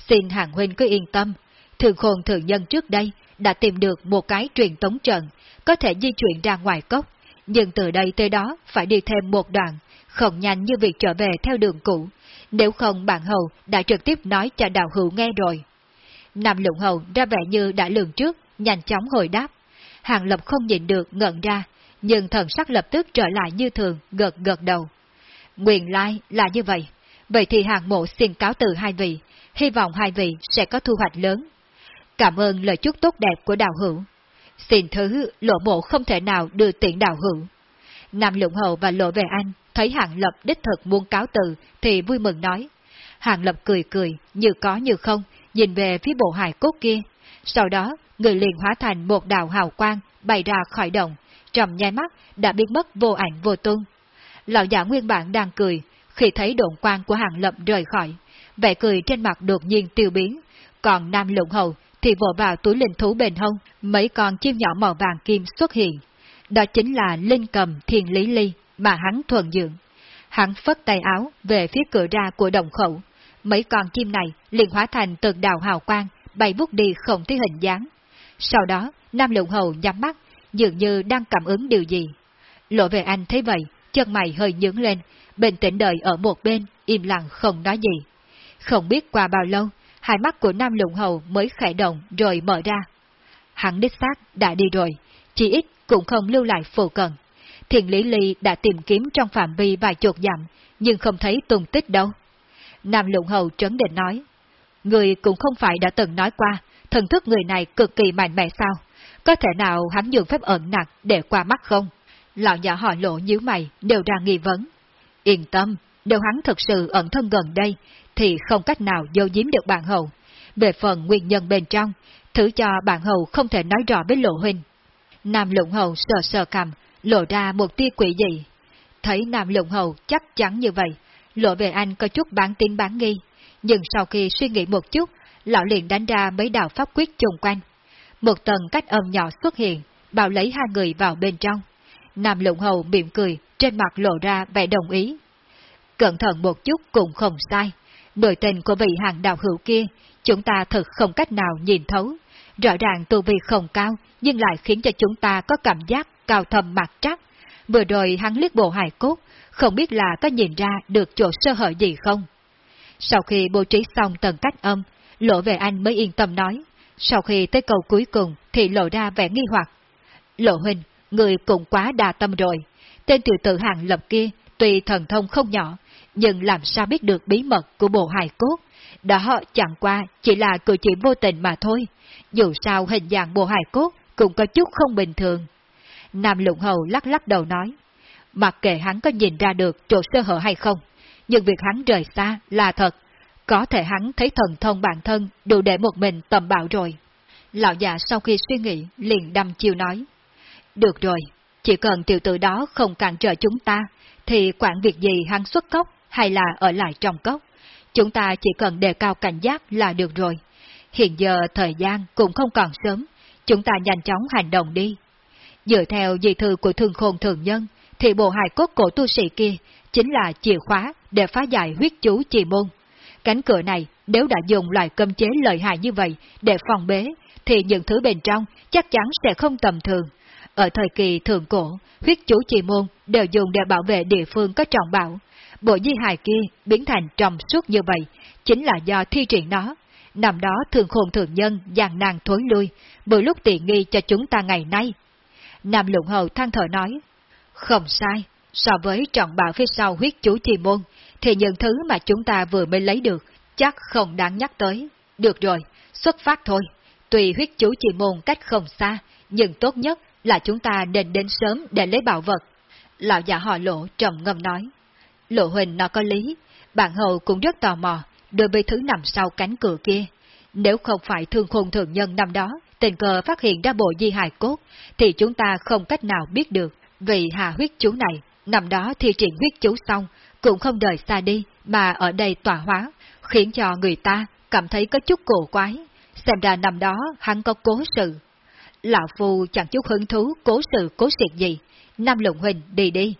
[SPEAKER 1] xin hàng huynh cứ yên tâm. Thường khôn thường nhân trước đây đã tìm được một cái truyền tống trận, có thể di chuyển ra ngoài cốc, nhưng từ đây tới đó phải đi thêm một đoạn, không nhanh như việc trở về theo đường cũ, nếu không bạn hầu đã trực tiếp nói cho đạo hữu nghe rồi. Nam lụng hầu ra vẻ như đã lường trước, nhanh chóng hồi đáp. Hàng lập không nhìn được ngẩn ra, nhưng thần sắc lập tức trở lại như thường, gật gật đầu. Nguyện lai là như vậy, vậy thì hàng mộ xin cáo từ hai vị, hy vọng hai vị sẽ có thu hoạch lớn. Cảm ơn lời chúc tốt đẹp của đạo hữu. Xin thứ lộ mộ không thể nào đưa tiện đạo hữu. Nam Lũng Hậu và Lộ Về Anh thấy hạng Lập đích thực muốn cáo từ thì vui mừng nói. hạng Lập cười cười, như có như không, nhìn về phía bộ hài cốt kia. Sau đó, người liền hóa thành một đạo hào quang bay ra khỏi động, trầm nhai mắt đã biến mất vô ảnh vô tung. Lão giả nguyên bản đang cười, khi thấy độn quang của Hàng Lập rời khỏi, vẻ cười trên mặt đột nhiên tiêu biến, còn Nam Lũng Hậu thì vội vào túi linh thú bên hông, mấy con chim nhỏ màu vàng kim xuất hiện. Đó chính là linh cầm thiên lý ly mà hắn thuần dưỡng. Hắn phất tay áo về phía cửa ra của đồng khẩu. Mấy con chim này liền hóa thành từng đạo hào quang, bay bút đi không thấy hình dáng. Sau đó, Nam Lượng Hầu nhắm mắt, dường như đang cảm ứng điều gì. Lộ về anh thấy vậy, chân mày hơi nhướng lên, bình tĩnh đợi ở một bên, im lặng không nói gì. Không biết qua bao lâu, hai mắt của Nam Lũng Hầu mới khẽ động rồi mở ra. Hắn đích xác đã đi rồi, chỉ ít cũng không lưu lại phù cận. Thiền Lý Ly đã tìm kiếm trong phạm vi vài chục dặm, nhưng không thấy tung tích đâu. Nam Lũng Hầu trấn định nói, Người cũng không phải đã từng nói qua, thần thức người này cực kỳ mạnh mẽ sao? Có thể nào hắn nhường phép ẩn nặng để qua mắt không? Lão nhỏ họ lộ nhíu mày, đều ra nghi vấn. Yên tâm, đều hắn thực sự ẩn thân gần đây, thì không cách nào dâu giếm được bạn hầu. Về phần nguyên nhân bên trong, thử cho bạn hầu không thể nói rõ với lộ huynh. Nam lụng hầu sờ sờ cầm, lộ ra một tia quỷ dị. Thấy Nam lụng hầu chắc chắn như vậy, lộ về anh có chút bán tin bán nghi. Nhưng sau khi suy nghĩ một chút, lão liền đánh ra mấy đạo pháp quyết chung quanh. Một tầng cách âm nhỏ xuất hiện, bảo lấy hai người vào bên trong. Nam lụng hầu mỉm cười, trên mặt lộ ra vẻ đồng ý. Cẩn thận một chút cũng không sai. Nội tình của vị hàng đạo hữu kia, chúng ta thật không cách nào nhìn thấu. Rõ ràng tu vi không cao, nhưng lại khiến cho chúng ta có cảm giác cao thầm mặt trắc. Vừa rồi hắn liếc bộ hài cốt, không biết là có nhìn ra được chỗ sơ hở gì không. Sau khi bố trí xong tầng cách âm, lộ về anh mới yên tâm nói. Sau khi tới câu cuối cùng thì lộ ra vẻ nghi hoặc. Lộ huynh, người cũng quá đa tâm rồi. Tên tiểu tử hàng lập kia, tuy thần thông không nhỏ, nhưng làm sao biết được bí mật của bộ hài cốt. Đó chẳng qua chỉ là cử chỉ vô tình mà thôi. Dù sao hình dạng bộ hài cốt cũng có chút không bình thường. Nam Lụng Hầu lắc lắc đầu nói, mặc kệ hắn có nhìn ra được chỗ sơ hở hay không, nhưng việc hắn rời xa là thật. Có thể hắn thấy thần thông bản thân đủ để một mình tầm bạo rồi. Lão già sau khi suy nghĩ liền đâm chiêu nói, được rồi, chỉ cần tiểu tử đó không cản trở chúng ta, thì quản việc gì hắn xuất cốc hay là ở lại trong cốc. Chúng ta chỉ cần đề cao cảnh giác là được rồi. Hiện giờ thời gian cũng không còn sớm, chúng ta nhanh chóng hành động đi. Dựa theo dị thư của thường khôn thường nhân, thì bộ hài cốt cổ tu sĩ kia chính là chìa khóa để phá giải huyết chú trì môn. Cánh cửa này nếu đã dùng loại cơm chế lợi hại như vậy để phòng bế, thì những thứ bên trong chắc chắn sẽ không tầm thường. Ở thời kỳ thượng cổ, huyết chú trì môn đều dùng để bảo vệ địa phương có trọng bảo. Bộ di hài kia biến thành trong suốt như vậy, chính là do thi triển nó. Nằm đó thường khôn thường nhân dàn nàng thối lui, vừa lúc tiện nghi cho chúng ta ngày nay. Nam Lụng Hầu than thở nói, không sai, so với trọng bảo phía sau huyết chú chi môn, thì những thứ mà chúng ta vừa mới lấy được, chắc không đáng nhắc tới. Được rồi, xuất phát thôi. Tùy huyết chú chi môn cách không xa, nhưng tốt nhất là chúng ta nên đến sớm để lấy bảo vật. Lão già họ lộ trầm ngâm nói. Lộ huỳnh nó có lý, bạn hầu cũng rất tò mò đối với thứ nằm sau cánh cửa kia. Nếu không phải thương khôn thượng nhân năm đó, tình cờ phát hiện ra bộ di hài cốt, thì chúng ta không cách nào biết được vì hà huyết chú này, năm đó thi triển huyết chú xong, cũng không đợi xa đi, mà ở đây tỏa hóa, khiến cho người ta cảm thấy có chút cổ quái. Xem ra năm đó hắn có cố sự. Lão Phu chẳng chút hứng thú cố sự cố siệt gì, Nam Lụng Huỳnh đi đi.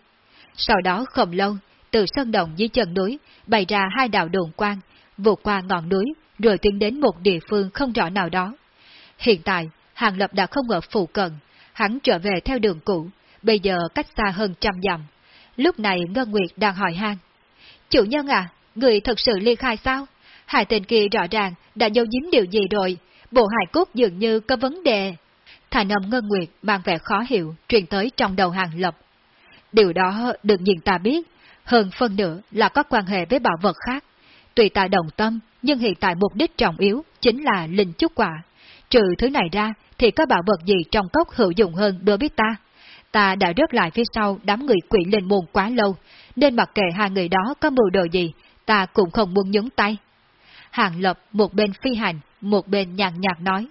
[SPEAKER 1] Sau đó không lâu, từ sân đồng dưới chân núi, bày ra hai đạo đồn quang, vượt qua ngọn núi, rồi tiến đến một địa phương không rõ nào đó. Hiện tại, Hàng Lập đã không ở phụ cận, hắn trở về theo đường cũ, bây giờ cách xa hơn trăm dặm. Lúc này Ngân Nguyệt đang hỏi han. Chủ nhân à, người thật sự ly khai sao? Hai tên kia rõ ràng đã giấu giếm điều gì rồi, bộ hài cốt dường như có vấn đề. Thành âm Ngân Nguyệt mang vẻ khó hiểu, truyền tới trong đầu hàng lập. Điều đó đừng nhìn ta biết, hơn phân nửa là có quan hệ với bảo vật khác. Tùy ta đồng tâm, nhưng hiện tại mục đích trọng yếu chính là linh chúc quả. Trừ thứ này ra, thì có bảo vật gì trong cốc hữu dụng hơn đối với ta? Ta đã rớt lại phía sau đám người quỷ lên môn quá lâu, nên mặc kệ hai người đó có mưu đồ gì, ta cũng không muốn nhúng tay. Hàng Lập một bên phi hành, một bên nhàn nhạt nói.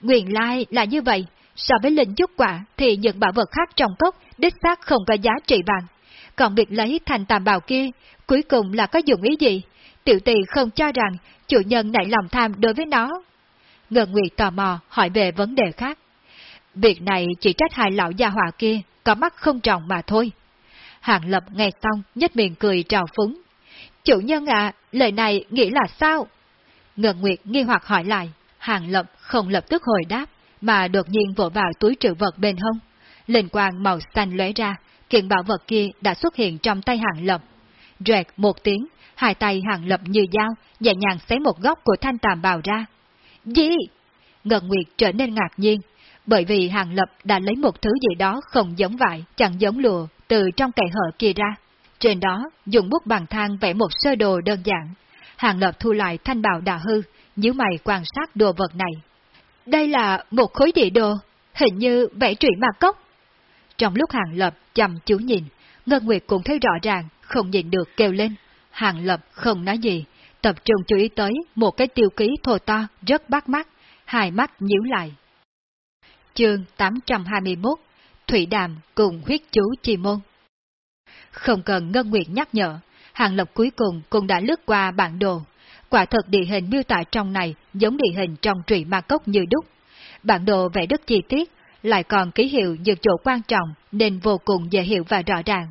[SPEAKER 1] Nguyện lai là như vậy, so với linh chúc quả thì những bảo vật khác trong cốc đích xác không có giá trị vàng. Còn việc lấy thành tàm bào kia, cuối cùng là có dụng ý gì? Tiểu tỷ không cho rằng chủ nhân nảy lòng tham đối với nó. Ngân Nguyệt tò mò hỏi về vấn đề khác. Việc này chỉ trách hai lão gia hỏa kia, có mắt không trọng mà thôi. Hàng Lập nghe xong, nhất miệng cười trào phúng. Chủ nhân ạ, lời này nghĩ là sao? Ngân Nguyệt nghi hoặc hỏi lại, Hàng Lập không lập tức hồi đáp, mà đột nhiên vỗ vào túi trữ vật bên hông. Linh quang màu xanh lóe ra, kiện bảo vật kia đã xuất hiện trong tay Hàng Lập. Rẹt một tiếng, hai tay Hàng Lập như dao, nhẹ nhàng xé một góc của thanh tàm bào ra. Gì? Ngân Nguyệt trở nên ngạc nhiên, bởi vì Hàng Lập đã lấy một thứ gì đó không giống vải, chẳng giống lùa, từ trong kẻ hở kia ra. Trên đó, dùng bút bằng thang vẽ một sơ đồ đơn giản. Hàng Lập thu lại thanh bào đã hư, nhíu mày quan sát đồ vật này. Đây là một khối địa đồ, hình như vẽ trụy ma cốc. Trong lúc Hàng Lập chăm chú nhìn, Ngân Nguyệt cũng thấy rõ ràng, không nhìn được kêu lên. Hàng Lập không nói gì, tập trung chú ý tới một cái tiêu ký thô to rất bắt mắt, hai mắt nhíu lại. Chương 821 Thủy Đàm cùng huyết chú chi môn Không cần Ngân Nguyệt nhắc nhở, Hàng Lập cuối cùng cũng đã lướt qua bản đồ. Quả thật địa hình miêu tả trong này giống địa hình trong trụy ma cốc như đúc. Bản đồ vẽ rất chi tiết, lại còn ký hiệu những chỗ quan trọng nên vô cùng dễ hiểu và rõ ràng.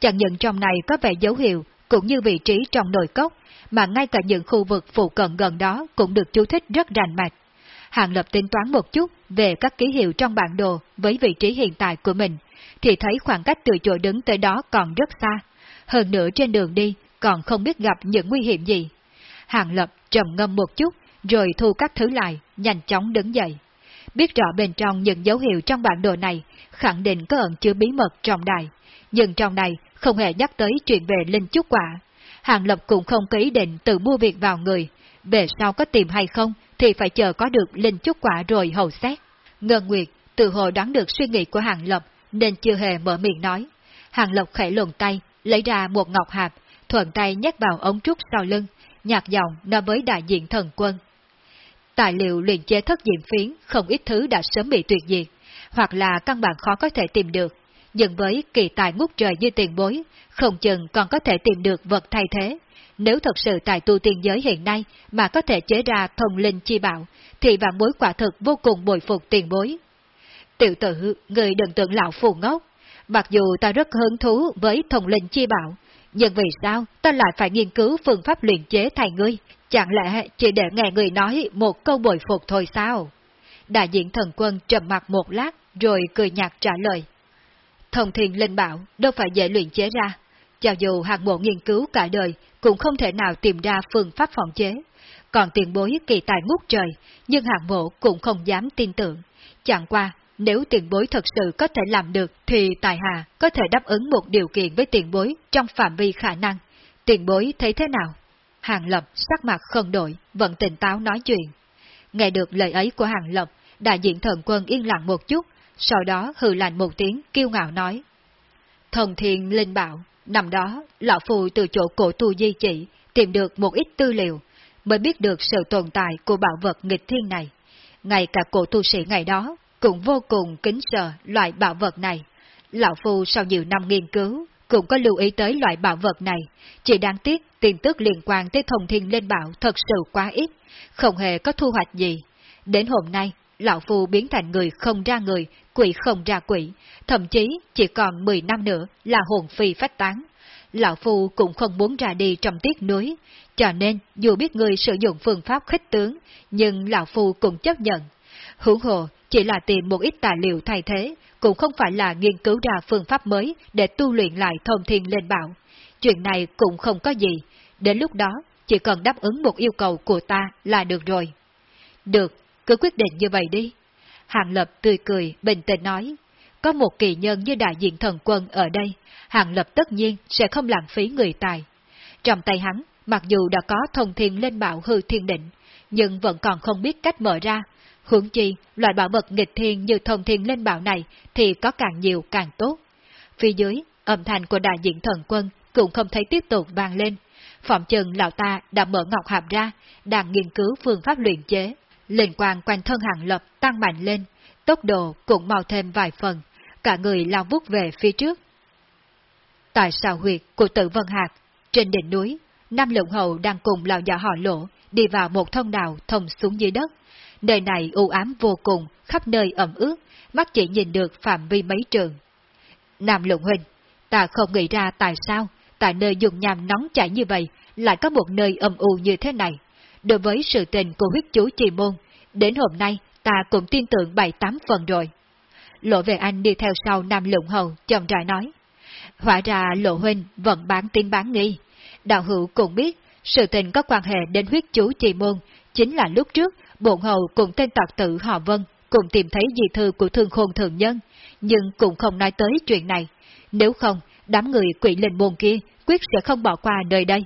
[SPEAKER 1] Chẳng những trong này có vẻ dấu hiệu cũng như vị trí trong nội cốc, mà ngay cả những khu vực phụ cận gần đó cũng được chú thích rất rành mạch. Hàng Lập tính toán một chút về các ký hiệu trong bản đồ với vị trí hiện tại của mình, thì thấy khoảng cách từ chỗ đứng tới đó còn rất xa. Hơn nữa trên đường đi còn không biết gặp những nguy hiểm gì. Hàng Lập trầm ngâm một chút, rồi thu các thứ lại, nhanh chóng đứng dậy. Biết rõ bên trong những dấu hiệu trong bản đồ này, khẳng định có ẩn chứa bí mật trọng đại, nhưng trong này không hề nhắc tới chuyện về linh chúc quả. Hàng Lập cũng không có ý định tự mua việc vào người, về sau có tìm hay không thì phải chờ có được linh chúc quả rồi hầu xét. Ngân Nguyệt tự hồ đoán được suy nghĩ của Hàng Lập nên chưa hề mở miệng nói. Hàng Lập khẽ lồn tay, lấy ra một ngọc hạp, thuận tay nhét vào ống trúc sau lưng, nhạt giọng nói với đại diện thần quân. Tài liệu luyện chế thất diện phiến không ít thứ đã sớm bị tuyệt diệt, hoặc là căn bản khó có thể tìm được, nhưng với kỳ tài ngút trời như tiền bối, không chừng còn có thể tìm được vật thay thế. Nếu thật sự tại tu tiên giới hiện nay mà có thể chế ra thông linh chi bảo, thì vạn bối quả thực vô cùng bồi phục tiền bối. Tiểu tử, người đừng tưởng lão phù ngốc. Mặc dù ta rất hứng thú với thông linh chi bảo, nhưng vì sao ta lại phải nghiên cứu phương pháp luyện chế thay ngươi? Chẳng lẽ chỉ để nghe người nói một câu bồi phục thôi sao? Đại diện thần quân trầm mặt một lát rồi cười nhạt trả lời. Thông thiền linh bảo đâu phải dễ luyện chế ra. Cho dù hạng bộ nghiên cứu cả đời cũng không thể nào tìm ra phương pháp phòng chế. Còn tiền bối kỳ tài ngút trời, nhưng hạng bộ cũng không dám tin tưởng. Chẳng qua, nếu tiền bối thật sự có thể làm được, thì tài hà có thể đáp ứng một điều kiện với tiền bối trong phạm vi khả năng. Tiền bối thấy thế nào? Hàng Lập sắc mặt không đổi, vẫn tỉnh táo nói chuyện. Nghe được lời ấy của Hàng Lập, đại diện thần quân yên lặng một chút, sau đó hừ lạnh một tiếng kiêu ngạo nói. Thần thiên linh bảo, năm đó, lão phù từ chỗ cổ tu di chỉ, tìm được một ít tư liệu, mới biết được sự tồn tại của bảo vật nghịch thiên này. Ngay cả cổ tu sĩ ngày đó cũng vô cùng kính sợ loại bảo vật này. Lão Phu sau nhiều năm nghiên cứu, cũng có lưu ý tới loại bảo vật này, chỉ đáng tiếc tin tức liên quan tới thông thiên lên bảo thật sự quá ít, không hề có thu hoạch gì. Đến hôm nay, Lão Phu biến thành người không ra người, quỷ không ra quỷ, thậm chí chỉ còn 10 năm nữa là hồn phi phách tán. Lão Phu cũng không muốn ra đi trong tiếc núi, cho nên dù biết người sử dụng phương pháp khích tướng, nhưng Lão Phu cũng chấp nhận. Hữu hồ chỉ là tìm một ít tài liệu thay thế, cũng không phải là nghiên cứu ra phương pháp mới để tu luyện lại thông thiên lên bảo. Chuyện này cũng không có gì, đến lúc đó chỉ cần đáp ứng một yêu cầu của ta là được rồi. Được, cứ quyết định như vậy đi. Hàng Lập tươi cười, bình tĩnh nói, có một kỳ nhân như đại diện thần quân ở đây, Hàng Lập tất nhiên sẽ không lãng phí người tài. Trong tay hắn, mặc dù đã có thông thiên lên bảo hư thiên định, nhưng vẫn còn không biết cách mở ra. Hướng chi, loại bảo vật nghịch thiên như thông thiên lên bảo này thì có càng nhiều càng tốt. Phía dưới, âm thanh của đại diện thần quân cũng không thấy tiếp tục vang lên. Phạm chừng lão ta đã mở ngọc hàm ra, đang nghiên cứu phương pháp luyện chế. Linh quang quanh thân hàng lập tăng mạnh lên, tốc độ cũng mau thêm vài phần, cả người lao vút về phía trước. Tại sao huyệt của tử vân hạc trên đỉnh núi, Nam Lượng Hậu đang cùng lão già họ lỗ đi vào một thông đạo thông xuống dưới đất. Nơi này u ám vô cùng, khắp nơi ẩm ướt, mắt chỉ nhìn được phạm vi mấy trường. Nam Lượng Huynh, ta không nghĩ ra tại sao, tại nơi dùng nhàm nóng chảy như vậy, lại có một nơi âm u như thế này. Đối với sự tình của huyết chú trì môn, đến hôm nay ta cũng tin tưởng bảy tám phần rồi. Lộ về anh đi theo sau Nam Lượng Hầu, chậm rãi nói. Hóa ra Lộ Huynh vẫn bán tin bán nghi. Đạo hữu cũng biết, sự tình có quan hệ đến huyết chú trì môn, chính là lúc trước, bộn hầu cùng tên tạc tử họ Vân cùng tìm thấy di thư của thương khôn thường nhân, nhưng cũng không nói tới chuyện này. Nếu không, đám người quỷ linh môn kia quyết sẽ không bỏ qua nơi đây.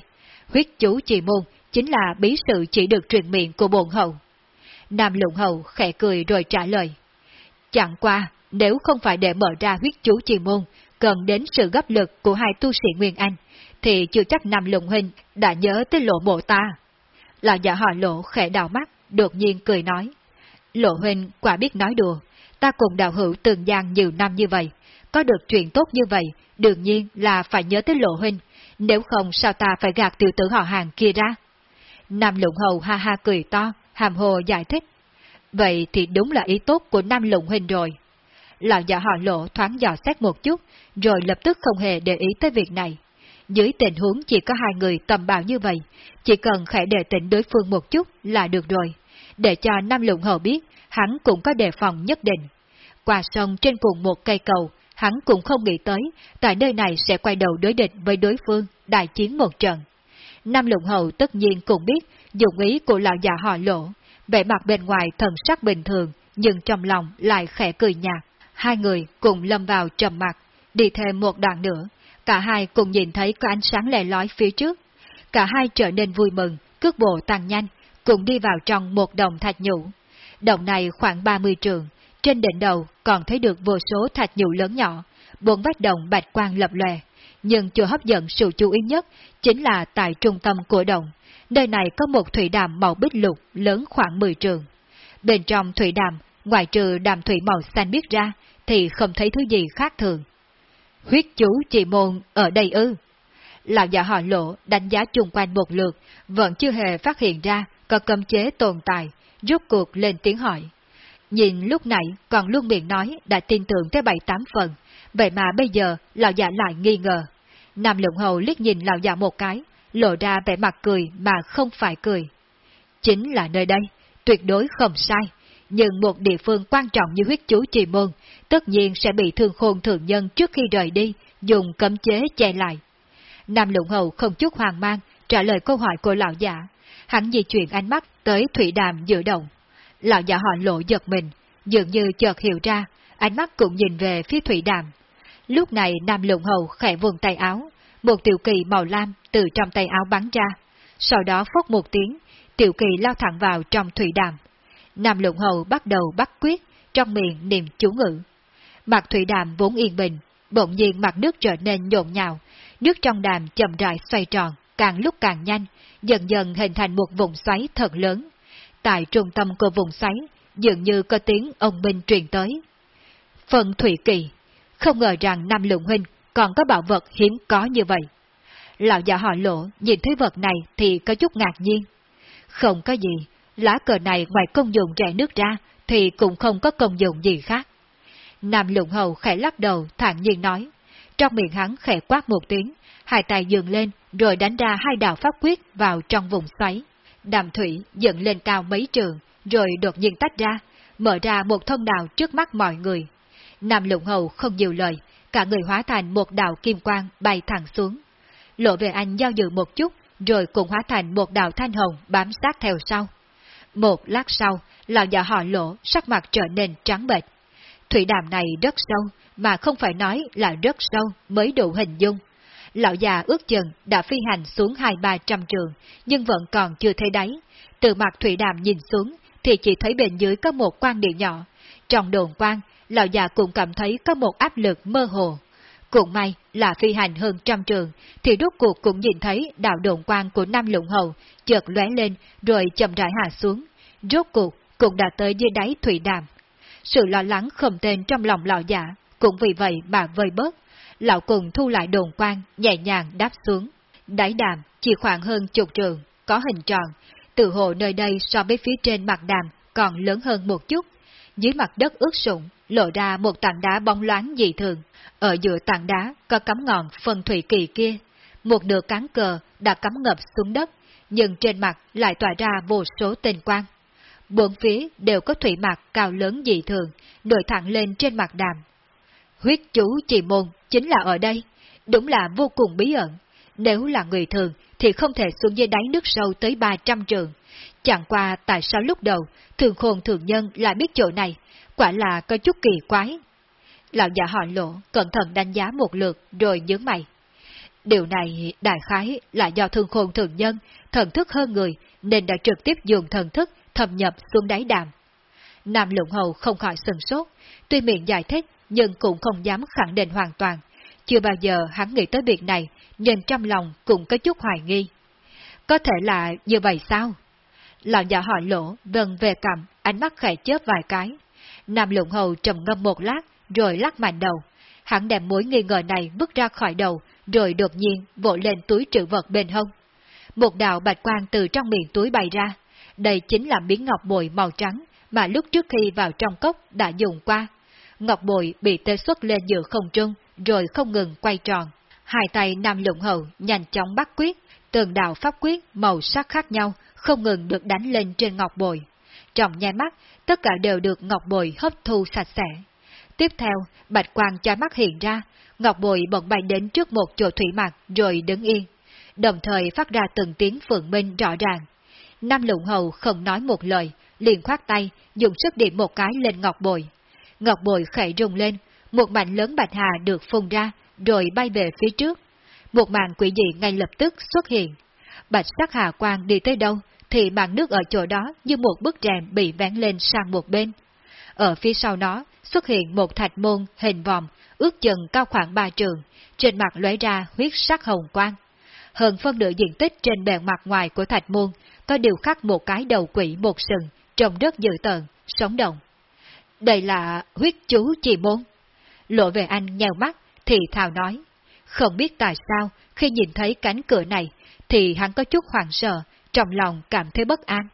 [SPEAKER 1] Huyết chú trì môn chính là bí sự chỉ được truyền miệng của bồn hậu. Nam lụng hậu khẽ cười rồi trả lời. Chẳng qua, nếu không phải để mở ra huyết chú trì môn, cần đến sự gấp lực của hai tu sĩ Nguyên Anh, thì chưa chắc Nam Lụng Huynh đã nhớ tới lộ bộ ta. Lão giả họ lộ khẽ đào mắt, đột nhiên cười nói. Lộ Huynh quả biết nói đùa, ta cùng đạo hữu từng gian nhiều năm như vậy, có được chuyện tốt như vậy, đương nhiên là phải nhớ tới Lộ Huynh, nếu không sao ta phải gạt tiểu tử họ hàng kia ra. Nam Lụng Hầu ha ha cười to, hàm hồ giải thích. Vậy thì đúng là ý tốt của Nam Lụng Huynh rồi. Lão giả họ lộ thoáng dò xét một chút, rồi lập tức không hề để ý tới việc này. Dưới tình huống chỉ có hai người tầm bảo như vậy, chỉ cần khẽ đề tỉnh đối phương một chút là được rồi, để cho Nam Lụng Hầu biết hắn cũng có đề phòng nhất định. Qua sông trên cùng một cây cầu, hắn cũng không nghĩ tới, tại nơi này sẽ quay đầu đối địch với đối phương, đại chiến một trận. Nam Lũng Hầu tất nhiên cũng biết dụng ý của lão già họ lỗ, vẻ mặt bên ngoài thần sắc bình thường, nhưng trong lòng lại khẽ cười nhạt. Hai người cùng lâm vào trầm mặt, đi thêm một đoạn nữa, cả hai cùng nhìn thấy có ánh sáng lè lói phía trước. Cả hai trở nên vui mừng, cước bộ tăng nhanh, cùng đi vào trong một đồng thạch nhũ. Đồng này khoảng 30 trường, trên đỉnh đầu còn thấy được vô số thạch nhũ lớn nhỏ, bốn vách đồng bạch quang lập lòe. Nhưng chưa hấp dẫn sự chú ý nhất chính là tại trung tâm của đồng. Nơi này có một thủy đàm màu bích lục lớn khoảng 10 trường. Bên trong thủy đàm, ngoài trừ đàm thủy màu xanh biết ra, thì không thấy thứ gì khác thường. Huyết chú chị môn ở đây ư? Lão giả họ lộ đánh giá chung quanh một lượt, vẫn chưa hề phát hiện ra có cấm chế tồn tại, rút cuộc lên tiếng hỏi. Nhìn lúc nãy còn luôn miệng nói đã tin tưởng tới bảy tám phần, vậy mà bây giờ lão già lại nghi ngờ. Nam lượng hầu liếc nhìn lão già một cái, lộ ra vẻ mặt cười mà không phải cười. Chính là nơi đây, tuyệt đối không sai, nhưng một địa phương quan trọng như huyết chú trì môn, tất nhiên sẽ bị thương khôn thường nhân trước khi rời đi, dùng cấm chế che lại. Nam lượng Hầu không chút hoang mang, trả lời câu hỏi của lão giả. Hắn di chuyển ánh mắt tới thủy đàm giữa đồng. Lão giả họ lộ giật mình, dường như chợt hiểu ra, ánh mắt cũng nhìn về phía thủy đàm. Lúc này Nam Lũng Hầu khẽ vùng tay áo, một tiểu kỳ màu lam từ trong tay áo bắn ra. Sau đó phốc một tiếng, tiểu kỳ lao thẳng vào trong thủy đàm. Nam Lũng Hầu bắt đầu bắt quyết, trong miệng niệm chú ngữ. Mặt thủy đàm vốn yên bình, bỗng nhiên mặt nước trở nên nhộn nhào, nước trong đàm chậm rãi xoay tròn, càng lúc càng nhanh, dần dần hình thành một vùng xoáy thật lớn. Tại trung tâm của vùng xoáy, dường như có tiếng ông minh truyền tới. Phần thủy kỳ, không ngờ rằng Nam Lượng Huynh còn có bảo vật hiếm có như vậy. Lão già họ lỗ nhìn thấy vật này thì có chút ngạc nhiên. Không có gì, lá cờ này ngoài công dụng rẻ nước ra thì cũng không có công dụng gì khác. Nam lượng Hầu khẽ lắc đầu thản nhiên nói, trong miệng hắn khẽ quát một tiếng, hai tay dường lên rồi đánh ra hai đạo pháp quyết vào trong vùng xoáy. Đàm thủy dựng lên cao mấy trường, rồi đột nhiên tách ra, mở ra một thông đạo trước mắt mọi người. Nam lụng Hầu không nhiều lời, cả người hóa thành một đạo kim quang bay thẳng xuống. Lộ về anh giao dự một chút, rồi cùng hóa thành một đạo thanh hồng bám sát theo sau. Một lát sau, lão già họ lỗ sắc mặt trở nên trắng bệch. Thủy đàm này rất sâu, mà không phải nói là rất sâu mới đủ hình dung. Lão già ước chừng đã phi hành xuống hai ba trăm trường, nhưng vẫn còn chưa thấy đáy. Từ mặt thủy đàm nhìn xuống, thì chỉ thấy bên dưới có một quan địa nhỏ. Trong đồn quan, lão già cũng cảm thấy có một áp lực mơ hồ. Cũng may là phi hành hơn trăm trường, thì rốt cuộc cũng nhìn thấy đạo đồn quan của Nam Lũng Hầu chợt lóe lên rồi chậm rãi hạ xuống. Rốt cuộc cũng đã tới dưới đáy thủy đàm. Sự lo lắng không tên trong lòng lão giả, cũng vì vậy mà vơi bớt. Lão cùng thu lại đồn quan, nhẹ nhàng đáp xuống. Đáy đàm chỉ khoảng hơn chục trường, có hình tròn. Từ hồ nơi đây so với phía trên mặt đàm còn lớn hơn một chút. Dưới mặt đất ướt sũng, lộ ra một tảng đá bóng loáng dị thường. Ở giữa tảng đá có cắm ngọn phần thủy kỳ kia. Một nửa cán cờ đã cắm ngập xuống đất, nhưng trên mặt lại tỏa ra vô số tình quang. Bốn phía đều có thủy mạc cao lớn dị thường, nổi thẳng lên trên mặt đàm. Huyết chú trì môn chính là ở đây, đúng là vô cùng bí ẩn. Nếu là người thường thì không thể xuống dưới đáy nước sâu tới 300 trường. Chẳng qua tại sao lúc đầu thường khôn thường nhân lại biết chỗ này, quả là có chút kỳ quái. Lão già họ lộ cẩn thận đánh giá một lượt rồi nhớ mày. Điều này đại khái là do thương khôn thường nhân, thần thức hơn người nên đã trực tiếp dùng thần thức thâm nhập xuống đáy đàm. Nam Lũng Hầu không khỏi sừng sốt, tuy miệng giải thích nhưng cũng không dám khẳng định hoàn toàn. Chưa bao giờ hắn nghĩ tới việc này, nên trong lòng cũng có chút hoài nghi. Có thể là như vậy sao? Lão già hỏi lỗ, vần về cầm, ánh mắt khẽ chớp vài cái. Nam Lũng Hầu trầm ngâm một lát, rồi lắc mạnh đầu. Hắn đem mối nghi ngờ này bước ra khỏi đầu, rồi đột nhiên vội lên túi trữ vật bên hông. Một đạo bạch quang từ trong miệng túi bay ra, đây chính là miếng ngọc bội màu trắng mà lúc trước khi vào trong cốc đã dùng qua. Ngọc bội bị tê xuất lên giữa không trung, rồi không ngừng quay tròn. Hai tay Nam Lũng Hầu nhanh chóng bắt quyết, từng đạo pháp quyết màu sắc khác nhau không ngừng được đánh lên trên ngọc bội. Trong nhai mắt, tất cả đều được ngọc bội hấp thu sạch sẽ. Tiếp theo, bạch quang cho mắt hiện ra, ngọc bội bỗng bay đến trước một chỗ thủy mặt rồi đứng yên. Đồng thời phát ra từng tiếng phượng minh rõ ràng, Nam Lũng hầu không nói một lời, liền khoát tay, dùng sức điểm một cái lên ngọc Bội. Ngọc bội khẽ rung lên, một mảnh lớn bạch hà được phun ra, rồi bay về phía trước. Một màn quỷ dị ngay lập tức xuất hiện. Bạch sắc hà quang đi tới đâu, thì màn nước ở chỗ đó như một bức rèm bị vén lên sang một bên. Ở phía sau nó xuất hiện một thạch môn hình vòm, ước chừng cao khoảng ba trường, trên mặt lóe ra huyết sắc hồng quang. Hơn phân nửa diện tích trên bề mặt ngoài của thạch môn có điều khắc một cái đầu quỷ một sừng, trông rất dữ tợn, sống động. Đây là huyết chú trì môn. Lộ về anh nhèo mắt, thì thào nói. Không biết tại sao, khi nhìn thấy cánh cửa này, thì hắn có chút hoảng sợ, trong lòng cảm thấy bất an.